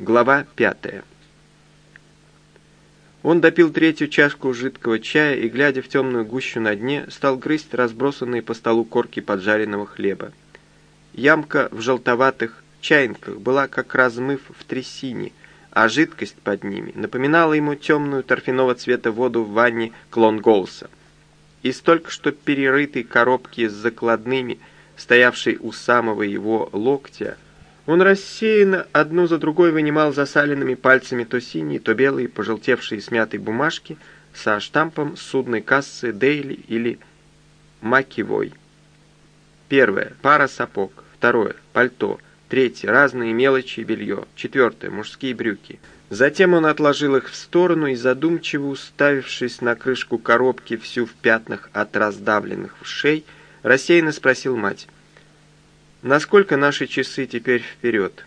Глава пятая. Он допил третью чашку жидкого чая и, глядя в темную гущу на дне, стал грызть разбросанные по столу корки поджаренного хлеба. Ямка в желтоватых чайниках была как размыв в трясине, а жидкость под ними напоминала ему темную торфяного цвета воду в ванне Клонголса. Из только что перерытой коробки с закладными, стоявшей у самого его локтя, он рассеянно одну за другой вынимал засаленными пальцами то синие, то белые, пожелтевшие смятые бумажки со штампом судной кассы Дейли или Макивой. Первое. Пара сапог. Второе. Пальто. Третье. Разные мелочи и белье. Четвертое. Мужские брюки. Затем он отложил их в сторону и, задумчиво уставившись на крышку коробки всю в пятнах от раздавленных ушей, рассеянно спросил мать. Насколько наши часы теперь вперед?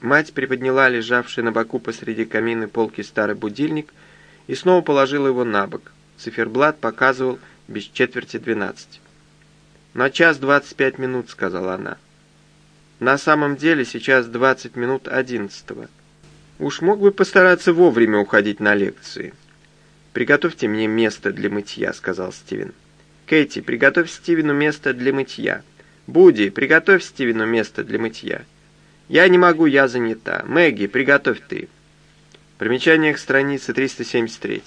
Мать приподняла лежавший на боку посреди камины полки старый будильник и снова положила его на бок. Циферблат показывал без четверти двенадцать. «На час двадцать пять минут», — сказала она. «На самом деле сейчас двадцать минут одиннадцатого. Уж мог бы постараться вовремя уходить на лекции». «Приготовьте мне место для мытья», — сказал Стивен. «Кэти, приготовь Стивену место для мытья». «Буди, приготовь Стивену место для мытья». «Я не могу, я занята». «Мэгги, приготовь ты». Примечание к странице 373.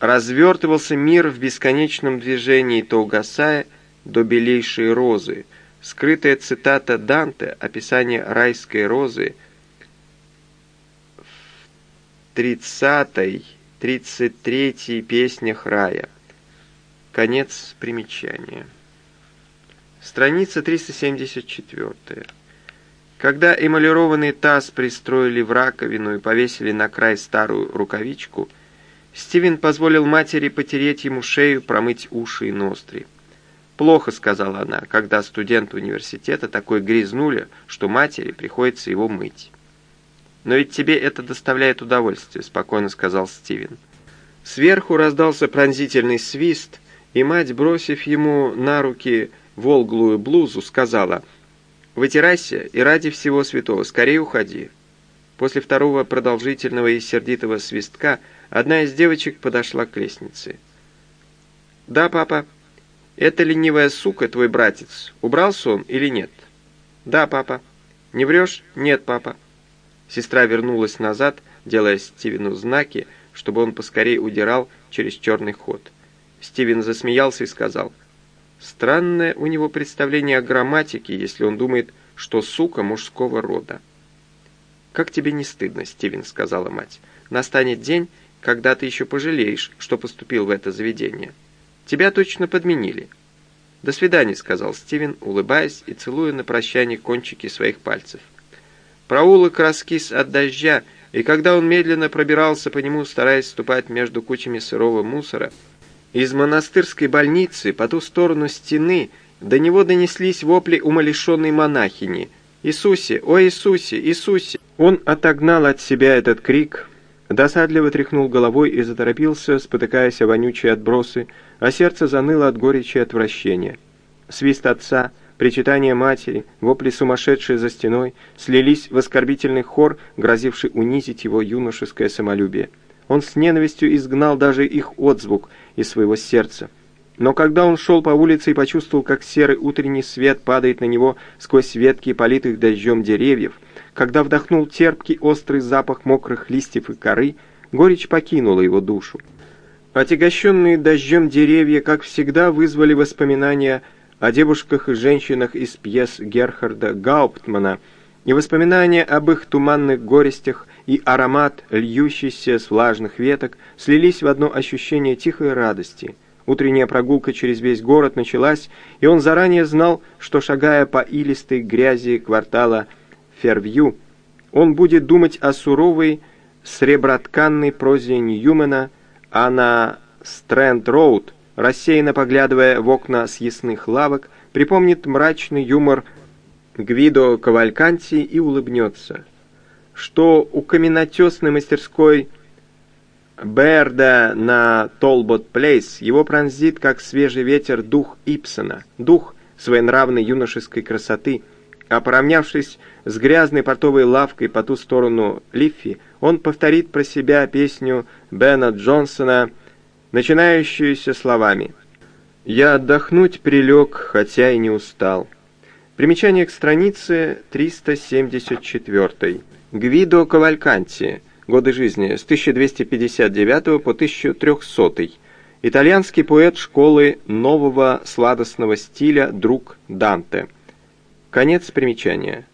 Развертывался мир в бесконечном движении, то угасая до белейшей розы. Скрытая цитата Данте, описание райской розы в 30-й, 33-й песнях рая. Конец примечания. Страница 374. Когда эмалированный таз пристроили в раковину и повесили на край старую рукавичку, Стивен позволил матери потереть ему шею, промыть уши и ноздри. «Плохо», — сказала она, — «когда студент университета такой грязнуля, что матери приходится его мыть». «Но ведь тебе это доставляет удовольствие», — спокойно сказал Стивен. Сверху раздался пронзительный свист, и мать, бросив ему на руки волглую блузу, сказала «Вытирайся и ради всего святого скорее уходи». После второго продолжительного и сердитого свистка одна из девочек подошла к лестнице. «Да, папа. Это ленивая сука, твой братец. Убрался он или нет?» «Да, папа. Не врешь?» «Нет, папа». Сестра вернулась назад, делая Стивену знаки, чтобы он поскорее удирал через черный ход. Стивен засмеялся и сказал – Странное у него представление о грамматике, если он думает, что сука мужского рода. «Как тебе не стыдно, Стивен?» — сказала мать. «Настанет день, когда ты еще пожалеешь, что поступил в это заведение. Тебя точно подменили». «До свидания», — сказал Стивен, улыбаясь и целуя на прощание кончики своих пальцев. Проулок раскис от дождя, и когда он медленно пробирался по нему, стараясь ступать между кучами сырого мусора, из монастырской больницы по ту сторону стены до него донеслись вопли умалишенной монахини. «Иисусе! О Иисусе! Иисусе!» Он отогнал от себя этот крик, досадливо тряхнул головой и заторопился, спотыкаясь о вонючие отбросы, а сердце заныло от горечи и отвращения. Свист отца, причитание матери, вопли сумасшедшие за стеной слились в оскорбительный хор, грозивший унизить его юношеское самолюбие. Он с ненавистью изгнал даже их отзвук из своего сердца. Но когда он шел по улице и почувствовал, как серый утренний свет падает на него сквозь ветки политых дождем деревьев, когда вдохнул терпкий острый запах мокрых листьев и коры, горечь покинула его душу. Отягощенные дождем деревья, как всегда, вызвали воспоминания о девушках и женщинах из пьес Герхарда Гауптмана и воспоминания об их туманных горестях и аромат, льющийся с влажных веток, слились в одно ощущение тихой радости. Утренняя прогулка через весь город началась, и он заранее знал, что, шагая по илистой грязи квартала Фервью, он будет думать о суровой, сребротканной прозе Ньюмана, а на Стрэнд-Роуд, рассеянно поглядывая в окна съестных лавок, припомнит мрачный юмор Гвидо Кавальканти и улыбнется – что у каменотесной мастерской Берда на Толбот-Плейс его пронзит, как свежий ветер, дух Ипсона, дух своенравной юношеской красоты, а поравнявшись с грязной портовой лавкой по ту сторону Лиффи, он повторит про себя песню Бена Джонсона, начинающуюся словами. «Я отдохнуть прилег, хотя и не устал». Примечание к странице 374. Гвидо Кавальканти. Годы жизни с 1259 по 1300. Итальянский поэт школы нового сладостного стиля друг Данте. Конец примечания.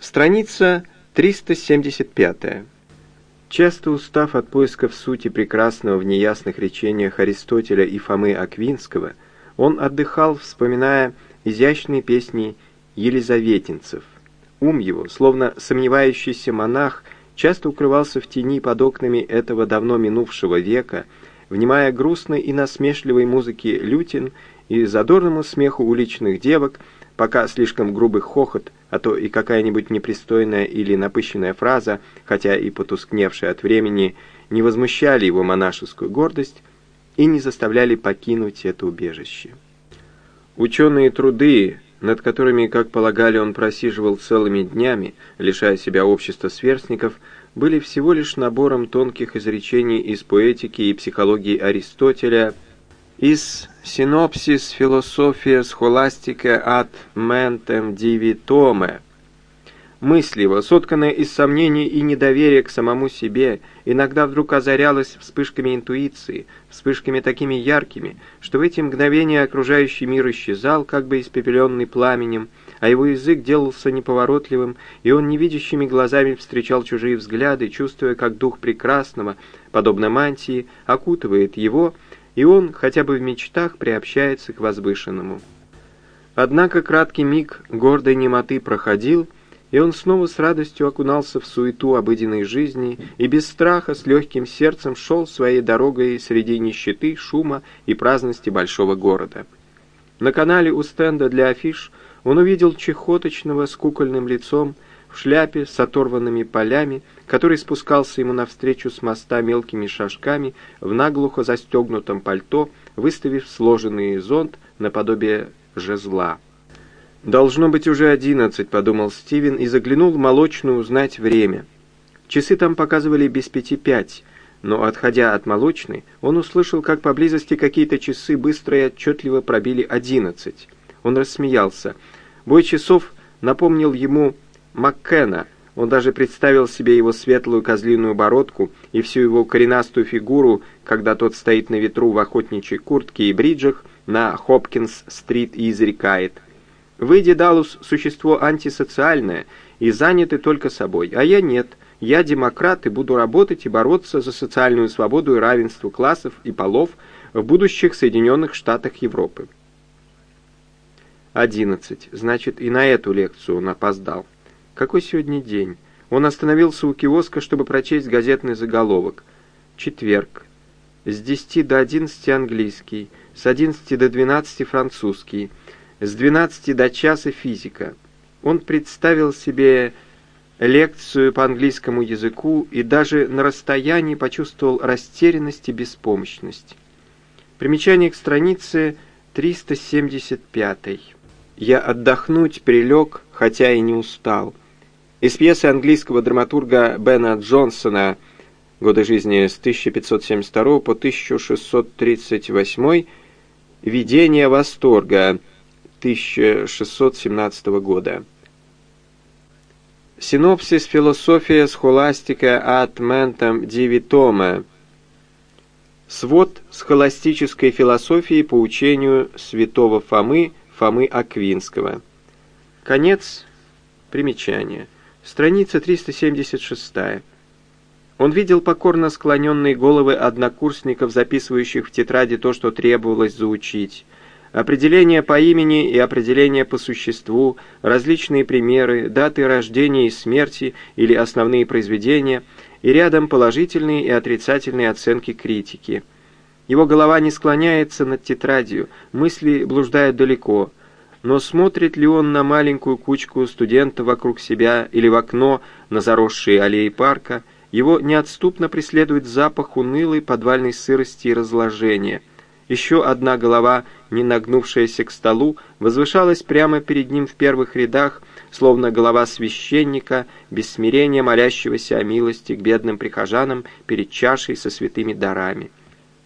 Страница 375. Часто устав от поисков сути прекрасного в неясных речениях Аристотеля и Фомы Аквинского, он отдыхал, вспоминая изящные песни елизаветинцев. Ум его, словно сомневающийся монах, часто укрывался в тени под окнами этого давно минувшего века, внимая грустной и насмешливой музыке лютин и задорному смеху уличных девок, пока слишком грубый хохот, а то и какая-нибудь непристойная или напыщенная фраза, хотя и потускневшая от времени, не возмущали его монашескую гордость и не заставляли покинуть это убежище. Ученые труды, над которыми, как полагали, он просиживал целыми днями, лишая себя общества сверстников, были всего лишь набором тонких изречений из поэтики и психологии Аристотеля – из синопсис философия схоластика от ментем дивитоме. Мысль его, сотканная из сомнений и недоверия к самому себе, иногда вдруг озарялась вспышками интуиции, вспышками такими яркими, что в эти мгновения окружающий мир исчезал, как бы испепеленный пламенем, а его язык делался неповоротливым, и он невидящими глазами встречал чужие взгляды, чувствуя, как дух прекрасного, подобно мантии, окутывает его, и он хотя бы в мечтах приобщается к возвышенному. Однако краткий миг гордой немоты проходил, и он снова с радостью окунался в суету обыденной жизни и без страха с легким сердцем шел своей дорогой среди нищеты, шума и праздности большого города. На канале у стенда для афиш он увидел чехоточного с кукольным лицом, в шляпе с оторванными полями, который спускался ему навстречу с моста мелкими шажками в наглухо застегнутом пальто, выставив сложенный зонт наподобие жезла. «Должно быть уже одиннадцать», — подумал Стивен и заглянул в молочную узнать время. Часы там показывали без пяти пять, но, отходя от молочной, он услышал, как поблизости какие-то часы быстро и отчетливо пробили одиннадцать. Он рассмеялся. Бой часов напомнил ему Маккена. Он даже представил себе его светлую козлиную бородку и всю его коренастую фигуру, когда тот стоит на ветру в охотничьей куртке и бриджах на Хопкинс-стрит и изрекает. «Вы, Дедалус, существо антисоциальное и заняты только собой, а я нет. Я демократ и буду работать и бороться за социальную свободу и равенство классов и полов в будущих Соединенных Штатах Европы». 11. Значит, и на эту лекцию он опоздал. Какой сегодня день? Он остановился у киоска, чтобы прочесть газетный заголовок. Четверг. С 10 до 11 английский, с 11 до 12 французский, с 12 до часа физика. Он представил себе лекцию по английскому языку и даже на расстоянии почувствовал растерянность и беспомощность. Примечание к странице 375. «Я отдохнуть прилег, хотя и не устал». Из пьесы английского драматурга Бена Джонсона годы жизни с 1572 по 1638 «Видение восторга» 1617 года. Синопсис философия схоластика от ментам дивитома. Свод схоластической философии по учению святого Фомы, Фомы Аквинского. Конец примечания. Страница 376. Он видел покорно склоненные головы однокурсников, записывающих в тетради то, что требовалось заучить. Определение по имени и определение по существу, различные примеры, даты рождения и смерти или основные произведения, и рядом положительные и отрицательные оценки критики. Его голова не склоняется над тетрадью, мысли блуждают далеко – но смотрит ли он на маленькую кучку студентов вокруг себя или в окно на заросшие аллеи парка, его неотступно преследует запах унылой подвальной сырости и разложения. Еще одна голова, не нагнувшаяся к столу, возвышалась прямо перед ним в первых рядах, словно голова священника, без смирения молящегося о милости к бедным прихожанам перед чашей со святыми дарами.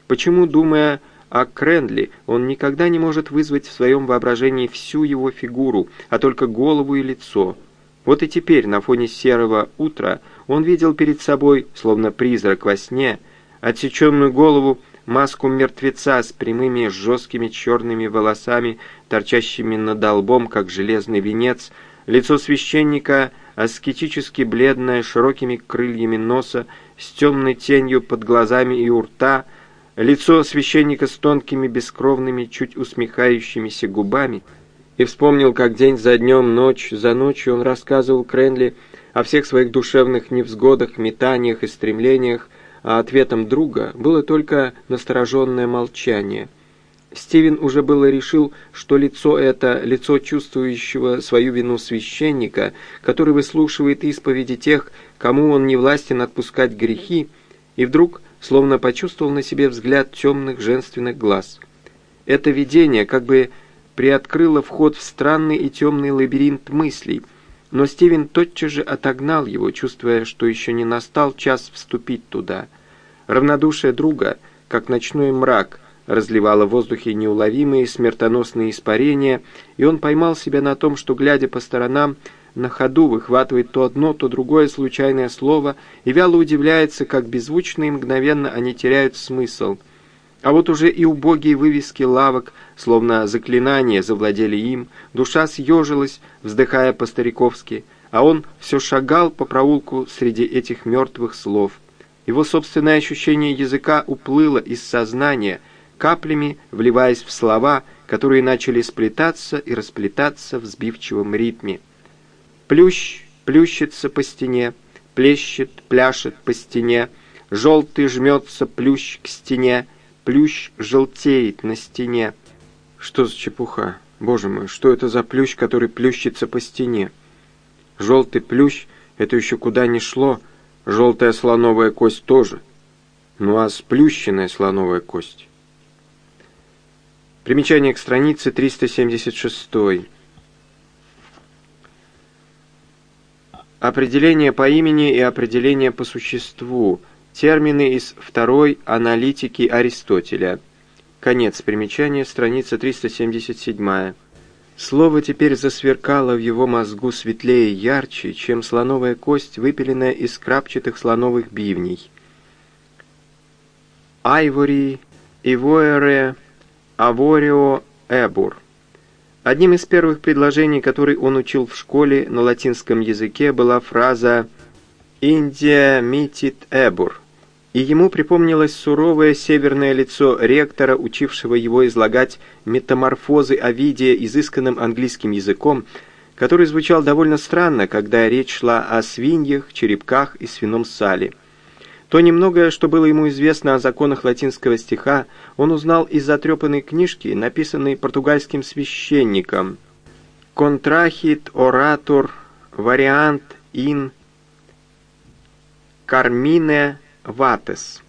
Почему, думая о Крендли, он никогда не может вызвать в своем воображении всю его фигуру, а только голову и лицо? Вот и теперь, на фоне серого утра, он видел перед собой, словно призрак во сне, отсеченную голову, маску мертвеца с прямыми жесткими черными волосами, торчащими над лбом, как железный венец, лицо священника аскетически бледное, широкими крыльями носа, с темной тенью под глазами и у рта, лицо священника с тонкими, бескровными, чуть усмехающимися губами, и вспомнил, как день за днем, ночь за ночью он рассказывал Кренли о всех своих душевных невзгодах, метаниях и стремлениях, а ответом друга было только настороженное молчание. Стивен уже было решил, что лицо это — лицо чувствующего свою вину священника, который выслушивает исповеди тех, кому он не властен отпускать грехи, и вдруг словно почувствовал на себе взгляд темных женственных глаз. Это видение как бы приоткрыло вход в странный и темный лабиринт мыслей — но Стивен тотчас же отогнал его, чувствуя, что еще не настал час вступить туда. Равнодушие друга, как ночной мрак, разливало в воздухе неуловимые смертоносные испарения, и он поймал себя на том, что, глядя по сторонам, на ходу выхватывает то одно, то другое случайное слово и вяло удивляется, как беззвучно и мгновенно они теряют смысл — а вот уже и убогие вывески лавок, словно заклинания, завладели им, душа съежилась, вздыхая по-стариковски, а он все шагал по проулку среди этих мертвых слов. Его собственное ощущение языка уплыло из сознания, каплями вливаясь в слова, которые начали сплетаться и расплетаться в сбивчивом ритме. Плющ плющится по стене, плещет, пляшет по стене, желтый жмется плющ к стене, Плющ желтеет на стене. Что за чепуха? Боже мой, что это за плющ, который плющится по стене? Желтый плющ — это еще куда ни шло. Желтая слоновая кость тоже. Ну а сплющенная слоновая кость? Примечание к странице 376. Определение по имени и определение по существу — Термины из второй аналитики Аристотеля. Конец примечания, страница 377. Слово теперь засверкало в его мозгу светлее и ярче, чем слоновая кость, выпиленная из крапчатых слоновых бивней. Айвори, Ивоэре, Аворио, Эбур. Одним из первых предложений, которые он учил в школе на латинском языке, была фраза «Индия митит эбур», и ему припомнилось суровое северное лицо ректора, учившего его излагать метаморфозы Овидия изысканным английским языком, который звучал довольно странно, когда речь шла о свиньях, черепках и свином сале. То немногое, что было ему известно о законах латинского стиха, он узнал из затрепанной книжки, написанной португальским священником «Контрахит оратор вариант ин кармине Ватес.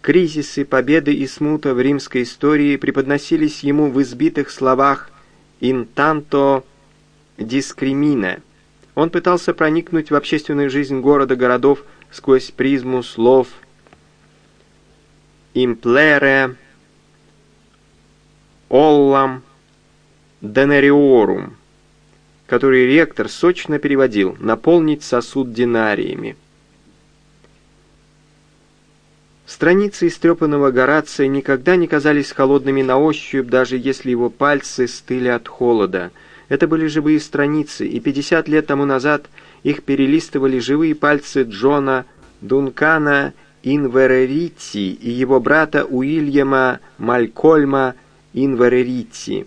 Кризисы, победы и смута в римской истории преподносились ему в избитых словах «in tanto discrimine». Он пытался проникнуть в общественную жизнь города-городов сквозь призму слов «implere», «ollam», «denariorum», который ректор сочно переводил «наполнить сосуд динариями». Страницы истрепанного Горация никогда не казались холодными на ощупь, даже если его пальцы стыли от холода. Это были живые страницы, и 50 лет тому назад их перелистывали живые пальцы Джона Дункана Инверерити и его брата Уильяма Малькольма Инверерити.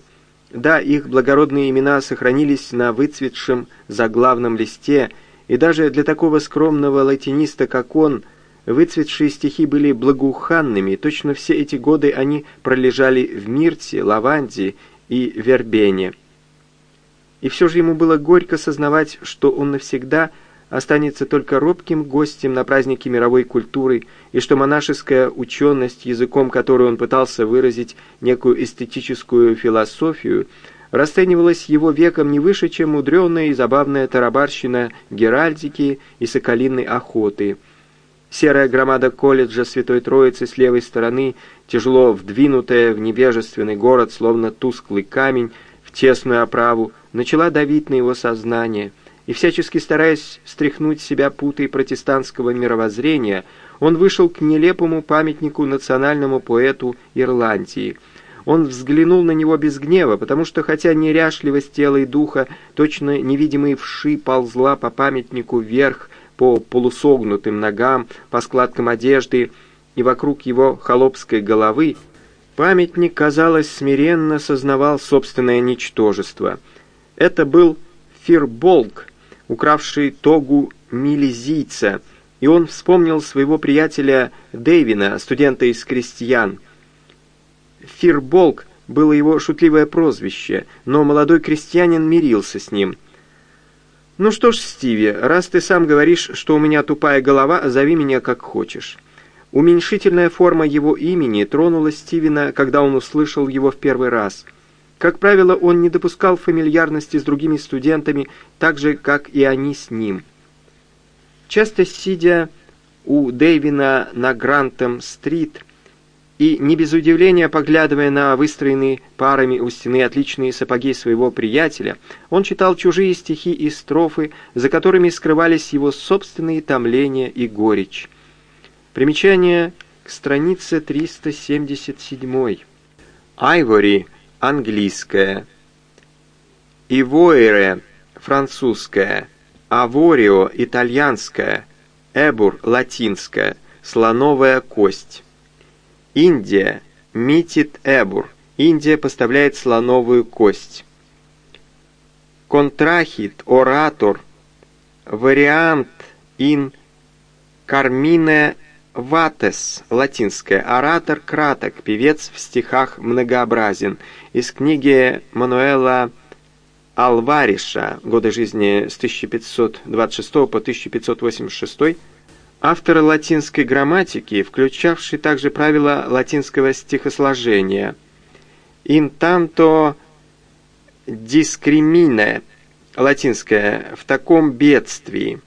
Да, их благородные имена сохранились на выцветшем заглавном листе, и даже для такого скромного латиниста, как он – Выцветшие стихи были благоуханными, точно все эти годы они пролежали в Мирте, Лаванде и Вербене. И все же ему было горько сознавать, что он навсегда останется только робким гостем на празднике мировой культуры, и что монашеская ученость, языком которой он пытался выразить некую эстетическую философию, расценивалась его веком не выше, чем мудреная и забавная тарабарщина геральдики и соколиной охоты. Серая громада колледжа Святой Троицы с левой стороны, тяжело вдвинутая в невежественный город, словно тусклый камень, в тесную оправу, начала давить на его сознание, и всячески стараясь стряхнуть себя путой протестантского мировоззрения, он вышел к нелепому памятнику национальному поэту Ирландии – он взглянул на него без гнева, потому что, хотя неряшливость тела и духа, точно невидимые вши ползла по памятнику вверх, по полусогнутым ногам, по складкам одежды и вокруг его холопской головы, памятник, казалось, смиренно сознавал собственное ничтожество. Это был Фирболк, укравший тогу милизийца, и он вспомнил своего приятеля Дэйвина, студента из крестьян – Фирболк было его шутливое прозвище, но молодой крестьянин мирился с ним. «Ну что ж, Стиви, раз ты сам говоришь, что у меня тупая голова, зови меня как хочешь». Уменьшительная форма его имени тронула Стивена, когда он услышал его в первый раз. Как правило, он не допускал фамильярности с другими студентами, так же, как и они с ним. Часто сидя у Дэйвина на Грантем-стрит, и, не без удивления поглядывая на выстроенные парами у стены отличные сапоги своего приятеля, он читал чужие стихи и строфы, за которыми скрывались его собственные томления и горечь. Примечание к странице 377. Айвори – английская. Ивоэре – французская. Аворио – итальянская. Эбур – латинская. Слоновая кость. Индия. Митит Эбур. Индия поставляет слоновую кость. Контрахит, оратор, вариант ин кармине ватес, латинское, оратор краток, певец в стихах многообразен. Из книги Мануэла Алвариша, годы жизни с 1526 по 1586, Автор латинской грамматики, включавший также правила латинского стихосложения. «Интанто дискримине» латинское «в таком бедствии».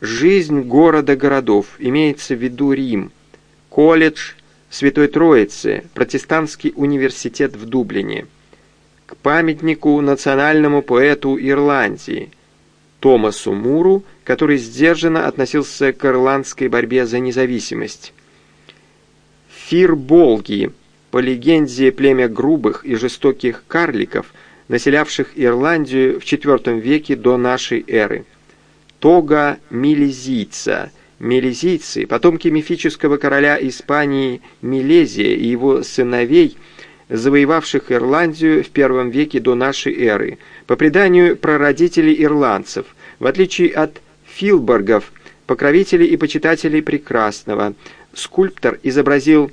Жизнь города-городов, имеется в виду Рим. Колледж Святой Троицы, протестантский университет в Дублине. К памятнику национальному поэту Ирландии – Томасу Муру, который сдержанно относился к ирландской борьбе за независимость. Фирболги, по легенде племя грубых и жестоких карликов, населявших Ирландию в IV веке до нашей эры. Тога Милезийца, Милезийцы, потомки мифического короля Испании Милезия и его сыновей, завоевавших Ирландию в первом веке до нашей эры – по преданию прародителей ирландцев, в отличие от филборгов, покровителей и почитателей прекрасного, скульптор изобразил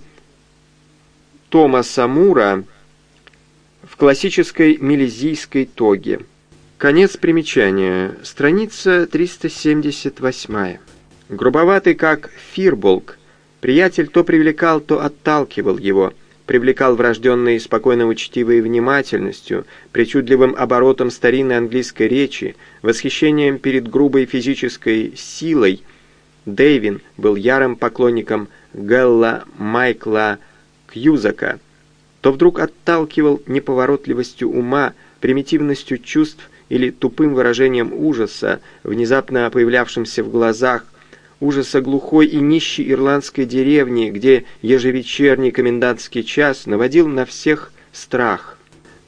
Томаса Мура в классической мелизийской тоге. Конец примечания. Страница 378. Грубоватый, как Фирболк, приятель то привлекал, то отталкивал его – привлекал врожденной спокойно учтивой внимательностью, причудливым оборотом старинной английской речи, восхищением перед грубой физической силой. Дэйвин был ярым поклонником Гэлла Майкла Кьюзака, то вдруг отталкивал неповоротливостью ума, примитивностью чувств или тупым выражением ужаса, внезапно появлявшимся в глазах, ужаса глухой и нищей ирландской деревни, где ежевечерний комендантский час наводил на всех страх.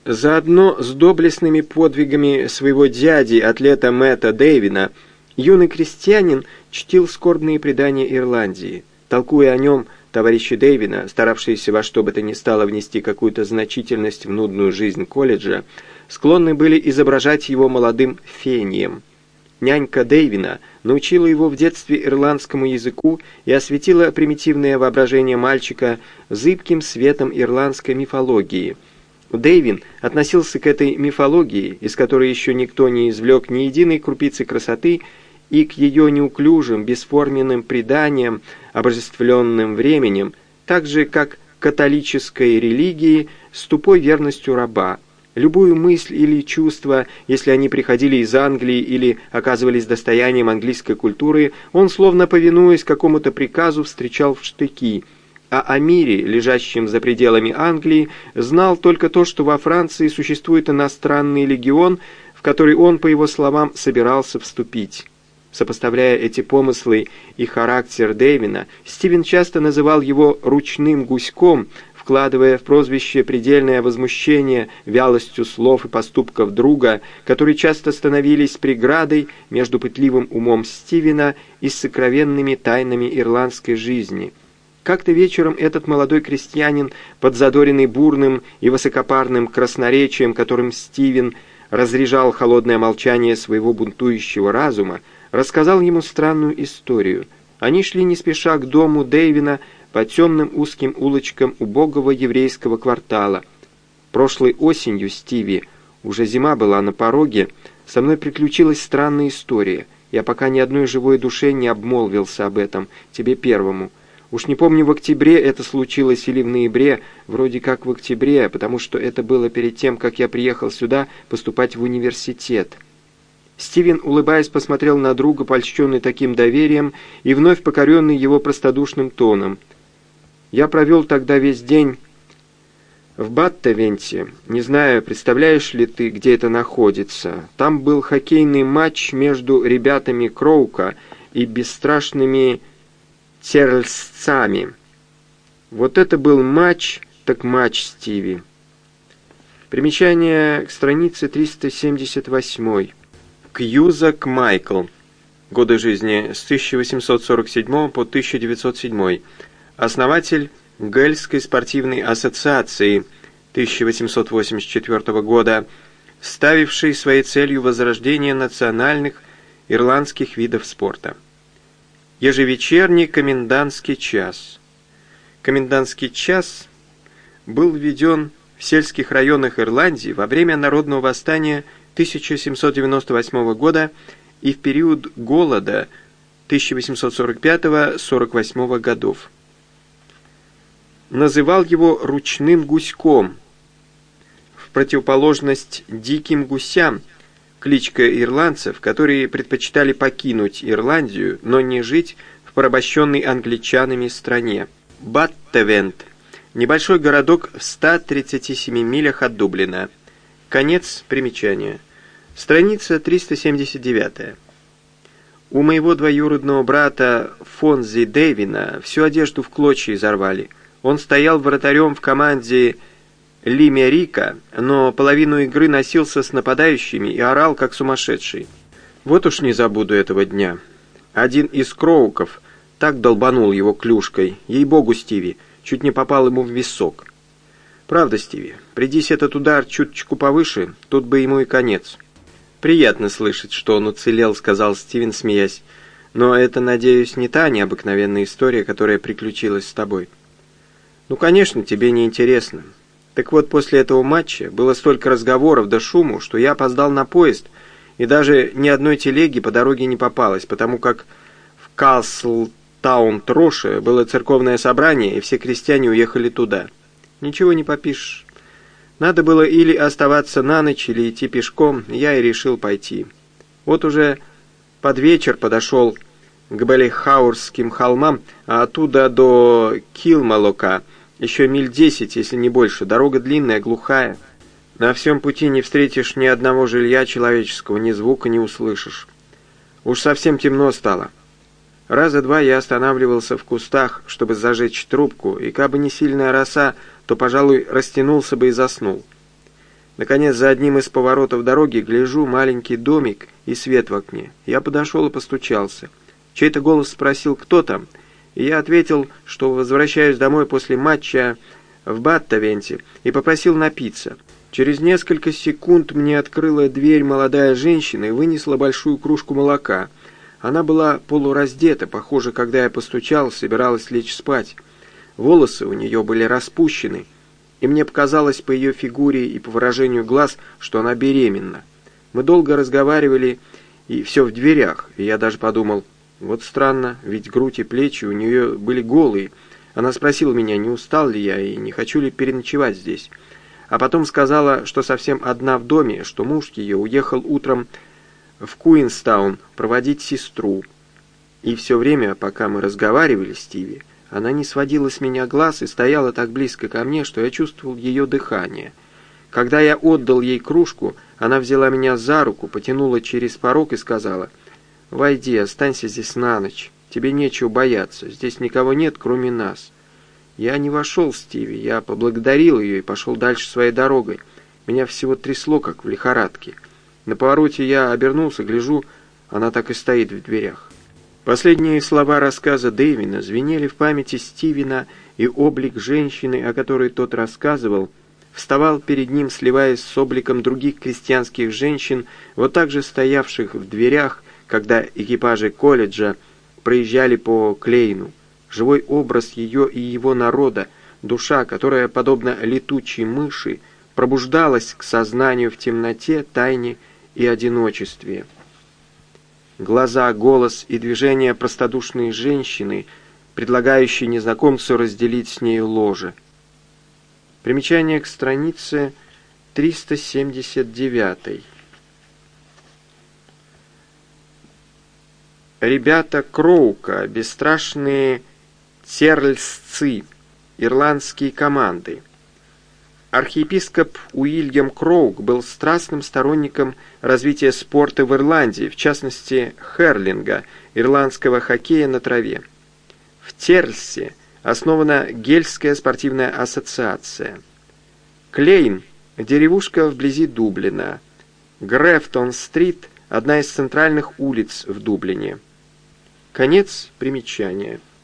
Заодно с доблестными подвигами своего дяди, атлета Мэтта Дэвина, юный крестьянин чтил скорбные предания Ирландии. Толкуя о нем, товарищи Дэвина, старавшиеся во что бы то ни стало внести какую-то значительность в нудную жизнь колледжа, склонны были изображать его молодым фением – Нянька Дэйвина научила его в детстве ирландскому языку и осветила примитивное воображение мальчика зыбким светом ирландской мифологии. Дэйвин относился к этой мифологии, из которой еще никто не извлек ни единой крупицы красоты, и к ее неуклюжим, бесформенным преданиям, обожествленным временем, так же, как католической религии с тупой верностью раба – Любую мысль или чувство, если они приходили из Англии или оказывались достоянием английской культуры, он, словно повинуясь какому-то приказу, встречал в штыки. А о мире, лежащем за пределами Англии, знал только то, что во Франции существует иностранный легион, в который он, по его словам, собирался вступить. Сопоставляя эти помыслы и характер Дэвина, Стивен часто называл его «ручным гуськом», вкладывая в прозвище предельное возмущение вялостью слов и поступков друга, которые часто становились преградой между пытливым умом Стивена и сокровенными тайнами ирландской жизни. Как-то вечером этот молодой крестьянин, подзадоренный бурным и высокопарным красноречием, которым Стивен разряжал холодное молчание своего бунтующего разума, рассказал ему странную историю. Они шли не спеша к дому Дэйвина по темным узким улочкам убогого еврейского квартала. Прошлой осенью, Стиви, уже зима была на пороге, со мной приключилась странная история. Я пока ни одной живой душе не обмолвился об этом, тебе первому. Уж не помню, в октябре это случилось или в ноябре, вроде как в октябре, потому что это было перед тем, как я приехал сюда поступать в университет. Стивен, улыбаясь, посмотрел на друга, польщенный таким доверием, и вновь покоренный его простодушным тоном. «Я провел тогда весь день в Баттавенте. Не знаю, представляешь ли ты, где это находится. Там был хоккейный матч между ребятами Кроука и бесстрашными терльсцами. Вот это был матч, так матч, Стиви». Примечание к странице 378. Кьюзак Майкл. Годы жизни с 1847 по 1907. Основатель Гельской спортивной ассоциации 1884 года, ставивший своей целью возрождение национальных ирландских видов спорта. Ежевечерний комендантский час. Комендантский час был введен в сельских районах Ирландии во время народного восстания 1798 года и в период голода 1845-48 годов. Называл его ручным гуськом, в противоположность диким гусям, кличка ирландцев, которые предпочитали покинуть Ирландию, но не жить в порабощенной англичанами стране. Баттевент – небольшой городок в 137 милях от Дублина – Конец примечания. Страница 379. У моего двоюродного брата Фонзи Дэвина всю одежду в клочья изорвали. Он стоял вратарем в команде Лимерика, но половину игры носился с нападающими и орал, как сумасшедший. Вот уж не забуду этого дня. Один из кроуков так долбанул его клюшкой, ей-богу, Стиви, чуть не попал ему в висок. Правда, Стиви, придись этот удар чуточку повыше, тут бы ему и конец. Приятно слышать, что он уцелел, сказал Стивен, смеясь. Но это, надеюсь, не та необыкновенная история, которая приключилась с тобой. Ну, конечно, тебе не интересно. Так вот, после этого матча было столько разговоров да шуму, что я опоздал на поезд, и даже ни одной телеги по дороге не попалось, потому как в Каслтаун-Троше было церковное собрание, и все крестьяне уехали туда. Ничего не попишешь. Надо было или оставаться на ночь, или идти пешком, я и решил пойти. Вот уже под вечер подошел к Белихаурским холмам, а оттуда до Килмалока еще миль десять, если не больше. Дорога длинная, глухая. На всем пути не встретишь ни одного жилья человеческого, ни звука не услышишь. Уж совсем темно стало. Раза два я останавливался в кустах, чтобы зажечь трубку, и кабы не сильная роса, то, пожалуй, растянулся бы и заснул. Наконец, за одним из поворотов дороги гляжу маленький домик и свет в окне. Я подошел и постучался. Чей-то голос спросил, кто там, и я ответил, что возвращаюсь домой после матча в Баттавенте и попросил напиться. Через несколько секунд мне открыла дверь молодая женщина и вынесла большую кружку молока. Она была полураздета, похоже, когда я постучал, собиралась лечь спать. Волосы у нее были распущены, и мне показалось по ее фигуре и по выражению глаз, что она беременна. Мы долго разговаривали, и все в дверях, и я даже подумал, вот странно, ведь грудь и плечи у нее были голые. Она спросила меня, не устал ли я и не хочу ли переночевать здесь. а потом сказала, что совсем одна в доме, что муж ее уехал утром в Куинстаун проводить сестру. И все время, пока мы разговаривали с Тиви, она не сводила с меня глаз и стояла так близко ко мне, что я чувствовал ее дыхание. Когда я отдал ей кружку, она взяла меня за руку, потянула через порог и сказала, «Войди, останься здесь на ночь. Тебе нечего бояться. Здесь никого нет, кроме нас». Я не вошел в Стиви, я поблагодарил ее и пошел дальше своей дорогой. Меня всего трясло, как в лихорадке. На повороте я обернулся, гляжу, она так и стоит в дверях. Последние слова рассказа Дэйвина звенели в памяти Стивена, и облик женщины, о которой тот рассказывал, вставал перед ним, сливаясь с обликом других крестьянских женщин, вот так же стоявших в дверях, когда экипажи колледжа проезжали по Клейну живой образ ее и его народа, душа, которая, подобно летучей мыши, пробуждалась к сознанию в темноте, тайне и одиночестве. Глаза, голос и движения простодушной женщины, предлагающей незнакомцу разделить с нею ложе. Примечание к странице 379. Ребята Кроука, бесстрашные Терльсцы, ирландские команды. Архиепископ Уильям Кроук был страстным сторонником развития спорта в Ирландии, в частности херлинга, ирландского хоккея на траве. В Терльсе основана Гельская спортивная ассоциация. Клейн – деревушка вблизи Дублина. Грефтон-стрит – одна из центральных улиц в Дублине. Конец примечания.